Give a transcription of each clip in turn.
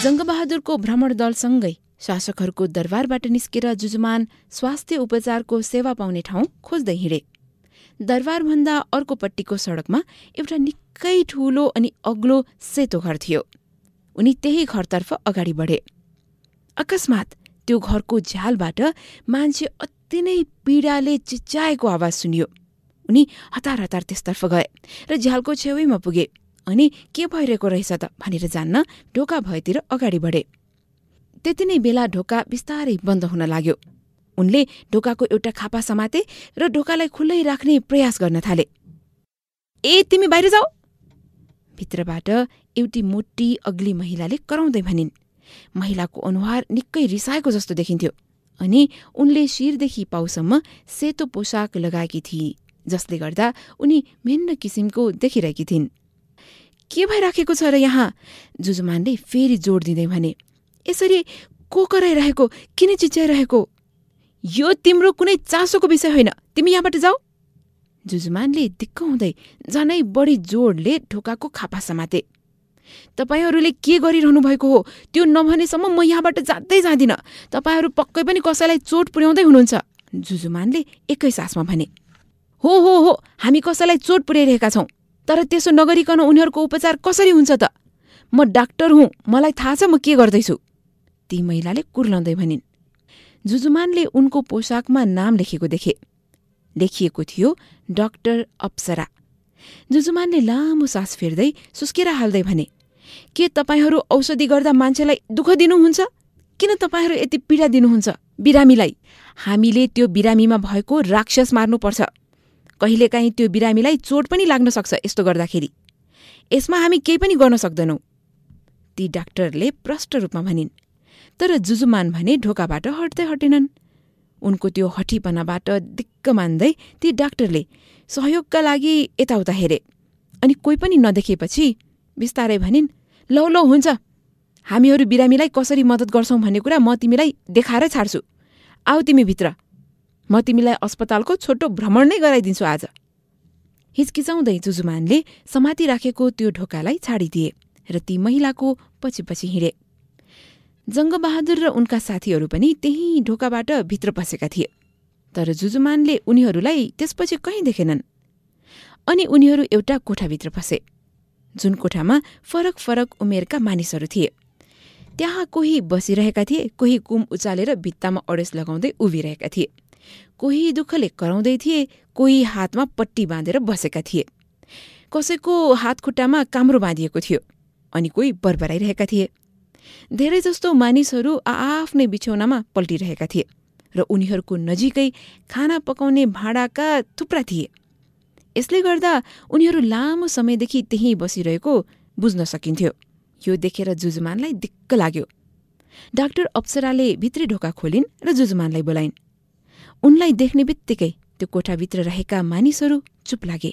जङ्गबहादुरको भ्रमण दलसँगै शासकहरूको दरबारबाट निस्केर जुजुमान स्वास्थ्य उपचारको सेवा पाउने ठाउँ खोज्दै हिँडे। दरबारभन्दा अर्कोपट्टिको सडकमा एउटा निकै ठूलो अनि अग्लो सेतो घर थियो। उनी त्यही घरतर्फ अगाडि बढे। अकस्मात त्यो घरको झ्यालबाट मान्छे अति नै पीडाले चिच्याएको आवाज सुनियो। उनी हतार हतार त्यसतर्फ गए र झ्यालको छेउैमा पुगे। अनि के भइरहेको रहेछ त भनेर जान्न ढोका भएतिर अगाडि बढे। त्यति नै बेला ढोका बिस्तारै बन्द हुन लाग्यो। उनले ढोकाको एउटा खापा समाते र ढोकालाई खुल्लै राख्ने प्रयास गर्न थाले। ए तिमी बाहिर जाऊ! भित्रबाट एउटी मोटी अग्ली महिलाले कराउँदै भनिन्। महिलाको अनुहार निकै रिसाएको जस्तो देखिन्थ्यो अनि उनले शिरदेखि पाउसम्म सेतो पोसाक लगाएकी थिए जसले गर्दा उनी भिन्न किसिमको देखिरहेकी थिइन्। के भइराखेको छ र यहाँ? जुजुमानले फेरि जोड दिँदै भने यसरी को कराइरहेको? किन चिच्याइरहेको? यो तिम्रो कुनै चासोको विषय होइन। तिमी यहाँबाट जाऊ। जुजुमानले दिक्क हुँदै झनै बढी जोडले ढोकाको खापा समाते। तपाईँहरूले के गरिरहनु भएको हो? त्यो नभनेसम्म म यहाँबाट जाँदै जाँदिन। तपाईँहरू पक्कै पनि कसैलाई चोट पुर्याउँदै हुनुहुन्छ। जुजुमानले एकै सासमा भने हो हो हो हामी कसैलाई चोट पुर्याइरहेका छौँ। तर त्यसो नगरिकन उनीहरूको उपचार कसरी हुन्छ त? म डाक्टर हुँ मलाई थाहा छ म के गर्दैछु। ती महिलाले कुर्लँदै भनिन्। जुजुमानले उनको पोसाकमा नाम लेखेको देखे। लेखिएको थियो डाक्टर अप्सरा। जुजुमानले लामो सास फेर्दै सुस्केर हाल्दै भने के तपाईँहरू औषधि गर्दा मान्छेलाई दुःख दिनुहुन्छ? किन तपाईँहरू यति पीडा दिनुहुन्छ? बिरामीलाई। हामीले त्यो बिरामीमा भएको राक्षस मार्नुपर्छ। कहिलेकाहीँ त्यो बिरामीलाई चोट पनि लाग्न सक्छ यस्तो गर्दाखेरि। यसमा हामी केही पनि गर्न सक्दैनौ। ती डाक्टरले प्रष्ट रूपमा भनिन् तर जुजुमान भने ढोकाबाट हट्दै हटेनन्। उनको त्यो हठीपनाबाट दिक्क मान्दै ती डाक्टरले सहयोगका लागि यताउता हेरे अनि कोही पनि नदेखेपछि बिस्तारै भनिन् लौ लौ हुन्छ। हामीहरू बिरामीलाई कसरी मद्दत गर्छौं भन्ने कुरा म तिमीलाई देखाएर छाड्छु। आऊ तिमी भित्र म तिमीलाई अस्पतालको छोटो भ्रमण नै गराइदिन्छु आज। हिचकिचाउँदै जुजुमानले समाति राखेको त्यो ढोकालाई छाडिदिए र ती महिलाको पछि पछि हिँडे। जङ्गबहादुर र उनका साथीहरू पनि त्यही ढोकाबाट भित्र पसेका थिए। तर जुजुमानले उनीहरूलाई त्यसपछि कहीँ देखेनन्। अनि उनीहरू एउटा कोठाभित्र पसे जुन कोठामा फरक फरक उमेरका मानिसहरू थिए। त्यहाँ कोही बसिरहेका थिए कोही कुम उचालेर भित्तामा अडेस लगाउँदै उभिरहेका थिए। कोही दुःखले कराउँदै थिए कोही हातमा पट्टी बाँधेर बसेका थिए। कसैको हात खुट्टामा काम्रो बाँधिएको थियो अनि कोही बरबराइरहेका थिए। धेरै जस्तो मानिसहरू आआफ्नै बिछौनामा पल्टिरहेका थिए र उनीहरूको नजिकै खाना पकाउने भाँडाका थुप्रा थिए। यसले गर्दा उनीहरू लामो समयदेखि त्यहीँ बसिरहेको बुझ्न सकिन्थ्यो। यो देखेर जुजुमानलाई दिक्क लाग्यो। डाक्टर अप्सराले भित्री ढोका खोलिन् र जुजुमानलाई बोलाइन् उनलाई देख्ने बित्तिकै त्यो कोठाभित्र रहेका मानिसहरू चुप लागे।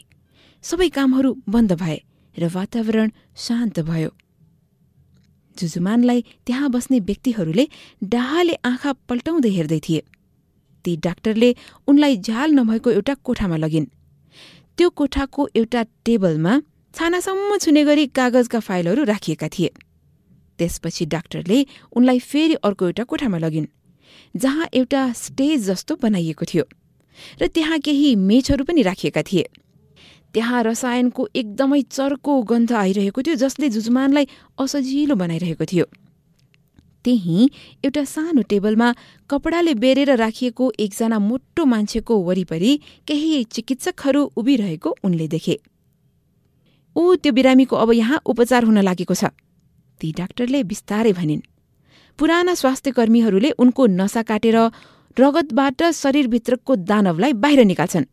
सबै कामहरू बन्द भए र वातावरण शान्त भयो। जुजुमानलाई त्यहाँ बस्ने व्यक्तिहरूले डाहाले आँखा पल्टाउँदै हेर्दै थिए। ती डाक्टरले उनलाई झ्याल नभएको एउटा कोठामा लगिन्। त्यो कोठाको एउटा टेबलमा छानासम्म छुने गरी कागजका फाइलहरू राखिएका थिए। त्यसपछि डाक्टरले उनलाई फेरि अर्को एउटा कोठामा लगिन्। जहाँ एउटा स्टेज जस्तो बनाइएको थियो र त्यहाँ केही मेचहरू पनि राखिएका थिए। त्यहाँ रसायनको एकदमै चर्को गन्ध आइरहेको थियो जसले जुजुमानलाई असजिलो बनाइरहेको थियो। त्यही एउटा सानो टेबलमा कपडाले बेरेर राखिएको एकजना मोटो मान्छेको वरिपरि केही चिकित्सकहरू उभिरहेको उनले देखे। ऊ त्यो बिरामीको अब यहाँ उपचार हुन लागेको छ ती डाक्टरले बिस्तारै भनिन्। पुराना स्वास्थ्यकर्मीहरूले उनको नसा काटेर रगतबाट शरीरभित्रको दानवलाई बाहिर निकाल्छन्।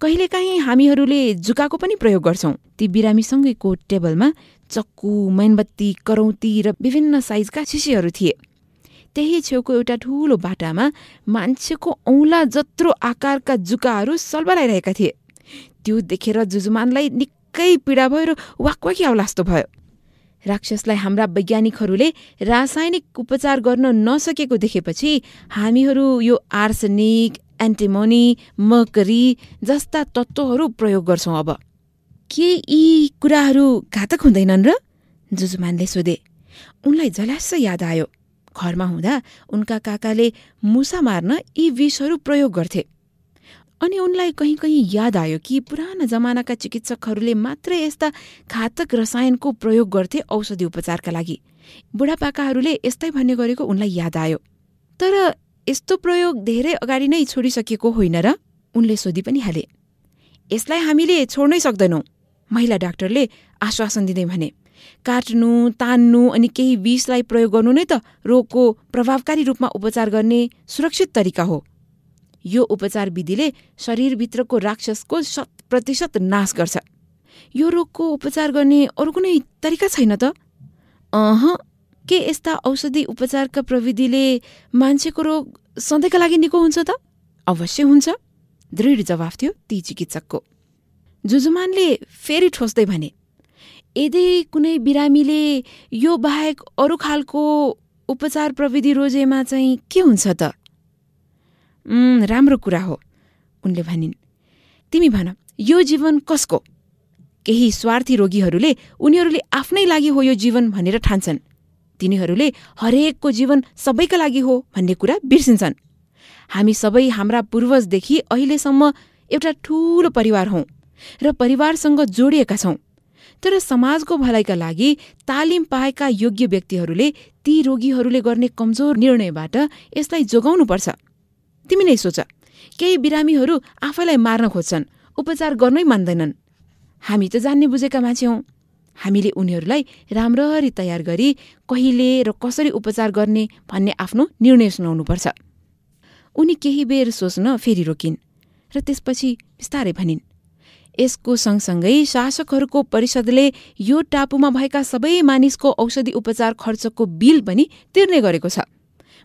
कहिलेकाहीँ हामीहरूले जुकाको पनि प्रयोग गर्छौं। ती बिरामीसँगैको टेबलमा चक्कु मैनबत्ती करौती र विभिन्न साइजका शिशीहरू थिए। त्यही छेउको एउटा ठूलो बाटामा मान्छेको औंला जत्रो आकारका जुकाहरू सल्बलाइरहेका थिए। त्यो देखेर जुजुमानलाई निकै पीडा भयो र वाकवाकी आउलास्तो भयो। राक्षसलाई हाम्रा वैज्ञानिकहरूले रासायनिक उपचार गर्न नसकेको देखेपछि हामीहरू यो आर्सनिक एन्टिमोनी मकरी जस्ता तत्त्वहरू प्रयोग गर्छौं अब। के यी कुराहरू घातक हुँदैनन् र? जुजुमानले सोधे। उनलाई झल्यास याद आयो। घरमा हुँदा उनका काकाले मुसा मार्न यी विषहरू प्रयोग गर्थे। अनि उनलाई कहीँ कहीँ याद आयो कि पुराना जमानाका चिकित्सकहरूले मात्रै यस्ता घातक रसायनको प्रयोग गर्थे औषधि उपचारका लागि। बुढापाकाहरूले यस्तै भन्ने गरेको उनलाई याद आयो। तर यस्तो प्रयोग धेरै अगाडि नै छोडिसकेको होइन र उनले सोधि पनि हाले। यसलाई हामीले छोड्नै सक्दैनौँ महिला डाक्टरले आश्वासन दिँदै भने। काट्नु तान्नु अनि केही विषलाई प्रयोग गर्नु नै त रोगको प्रभावकारी रूपमा उपचार गर्ने सुरक्षित तरिका हो। यो उपचार विधिले शरीरभित्रको राक्षसको शत प्रतिशत नाश गर्छ। यो रोगको उपचार गर्ने अरू कुनै तरिका छैन त? अह के यस्ता औषधि उपचारका प्रविधिले मान्छेको रोग सधैँका लागि निको हुन्छ त? अवश्य हुन्छ। दृढ जवाफ थियो ती चिकित्सकको। जुजुमानले फेरि ठोस्दै भने यदि कुनै बिरामीले यो बाहेक अरू खालको उपचार प्रविधि रोजेमा चाहिँ के हुन्छ त? राम्रो कुरा हो उनले भनिन्। तिमी भन यो जीवन कसको? केही स्वार्थी रोगीहरूले उनीहरूले आफ्नै लागि हो यो जीवन भनेर ठान्छन्। तिनीहरूले हरेकको जीवन सबैका लागि हो भन्ने कुरा बिर्सिन्छन्। हामी सबै हाम्रा पूर्वजदेखि अहिलेसम्म एउटा ठूलो परिवार हौं र परिवारसँग जोडिएका छौं। तर समाजको भलाइका लागि तालिम पाएका योग्य व्यक्तिहरूले ती रोगीहरूले गर्ने कमजोर निर्णयबाट यसलाई जोगाउनुपर्छ। तिमी नै सोच। केही बिरामीहरू आफैलाई मार्न खोज्छन् उपचार गर्नै मान्दैनन्। हामी त जान्ने बुझेका मान्छे हौ। हामीले उनीहरूलाई राम्ररी तयार गरी कहिले र कसरी उपचार गर्ने भन्ने आफ्नो निर्णय सुनाउनुपर्छ। उनी केही बेर सोच्न फेरि रोकिन् र त्यसपछि बिस्तारै भनिन् यसको सँगसँगै शासकहरूको परिषदले यो टापुमा भएका सबै मानिसको औषधि उपचार खर्चको बिल पनि तिर्ने गरेको छ।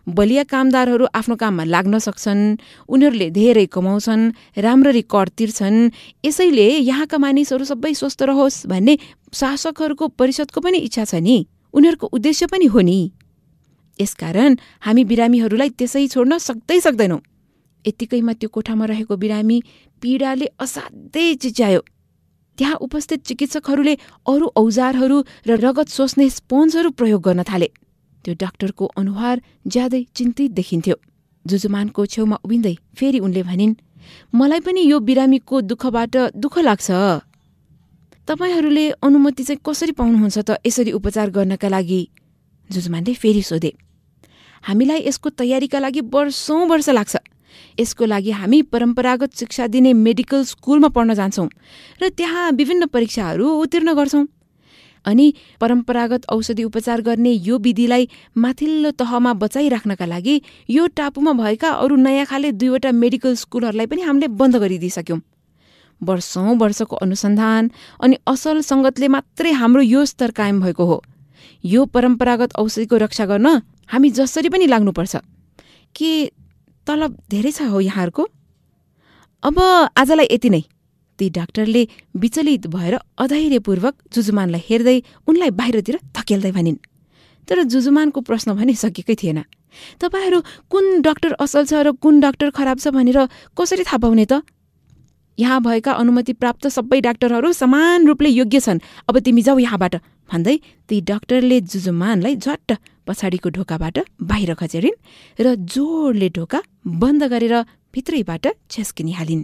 बलिया कामदारहरू आफ्नो काममा लाग्न सक्छन् उनीहरूले धेरै कमाउँछन् राम्ररी कर तिर्छन् यसैले यहाँका मानिसहरू सबै स्वस्थ रहोस् भन्ने शासकहरूको परिषदको पनि इच्छा छ नि। उनीहरूको उद्देश्य पनि हो नि। यसकारण हामी बिरामीहरूलाई त्यसै छोड्न सक्दै सक्दैनौँ। यत्तिकैमा त्यो कोठामा रहेको बिरामी पीडाले असाध्यै चिच्यायो। त्यहाँ उपस्थित चिकित्सकहरूले अरू औजारहरू र रगत सोच्ने स्पोन्सहरू प्रयोग गर्न थाले। त्यो डाक्टरको अनुहार ज्यादै चिन्तित देखिन्थ्यो। जुजुमानको छेउमा उभिँदै फेरि उनले भनिन् मलाई पनि यो बिरामीको दुःखबाट दुःख लाग्छ। तपाईँहरूले अनुमति चाहिँ कसरी पाउनुहुन्छ त यसरी उपचार गर्नका लागि? जुजुमानले फेरि सोधे हामीलाई यसको तयारीका लागि वर्षौं वर्ष लाग्छ। यसको लागि हामी परम्परागत शिक्षा दिने मेडिकल स्कुलमा पढ्न जान्छौँ र त्यहाँ विभिन्न परीक्षाहरू उत्तीर्ण गर्छौँ। अनि परम्परागत औषधि उपचार गर्ने यो विधिलाई माथिल्लो तहमा बचाइराख्नका लागि यो टापुमा भएका अरू नयाँ खाले दुईवटा मेडिकल स्कुलहरूलाई पनि हामीले बन्द गरिदिइसक्यौँ। वर्षौं वर्षको अनुसन्धान अनि असल सङ्गतले मात्रै हाम्रो यो स्तर कायम भएको हो। यो परम्परागत औषधिको रक्षा गर्न हामी जसरी पनि लाग्नुपर्छ। के तलब धेरै छ हो यहाँहरूको? अब आजलाई यति नै। ती डाक्टरले विचलित भएर अधैर्यपूर्वक जुजुमानलाई हेर्दै उनलाई बाहिरतिर धकेल्दै भनिन्। तर जुजुमानको प्रश्न भने सकेकै थिएन। तपाईँहरू कुन डाक्टर असल छ र कुन डाक्टर खराब छ भनेर कसरी थाहा पाउने त? यहाँ भएका अनुमति प्राप्त सबै डाक्टरहरू समान रूपले योग्य छन्। अब तिमी जाऊ यहाँबाट भन्दै ती डाक्टरले जुजुमानलाई झट्ट पछाडिको ढोकाबाट बाहिर खचेरिन् र जोडले ढोका बन्द गरेर भित्रैबाट छेस्किनिहालिन्।